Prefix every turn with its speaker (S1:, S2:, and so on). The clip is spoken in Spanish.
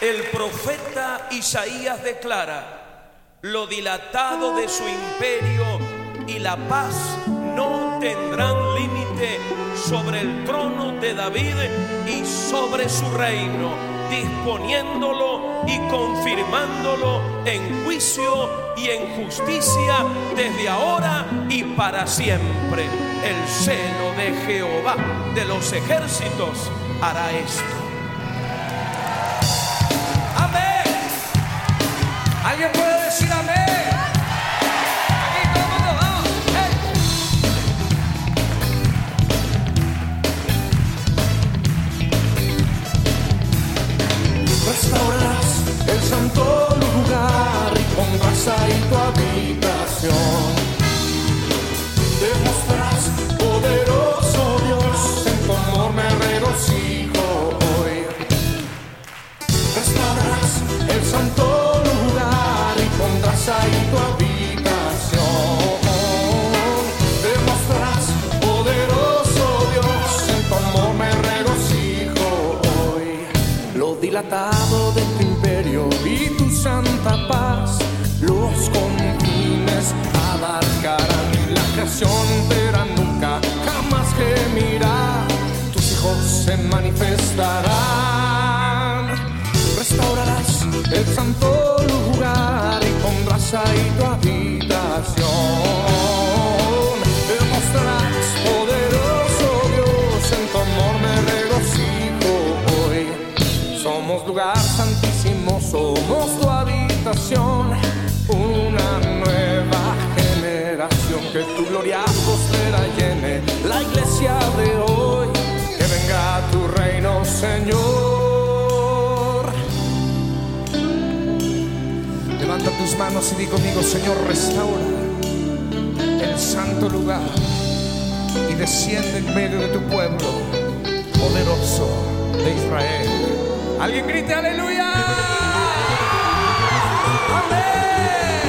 S1: El profeta Isaías declara, lo dilatado de su imperio y la paz no tendrán límite sobre el trono de David y sobre su reino, disponiéndolo y confirmándolo en juicio y en justicia desde ahora y para siempre. El celo de Jehová de los ejércitos hará esto.
S2: Decir amén? Aquí.
S3: Restaurarás el santo lugar y pondrás ahí tu Lo dilatado de tu imperio y tu santa paz, los confines abarcarán la creación entera nunca, jamás gemirá. Tus hijos se manifestarán. Restaurarás el santo lugar y pondrás ahí tu habitación. Santísimo, somos tu habitación. Una nueva generación que tu gloria postera llene la iglesia de hoy. Que venga tu reino, Señor.
S2: Levanta tus manos y di conmigo, Señor, restaura el santo lugar y desciende en medio de tu pueblo, poderoso de Israel. Alguien grite aleluya. Amén.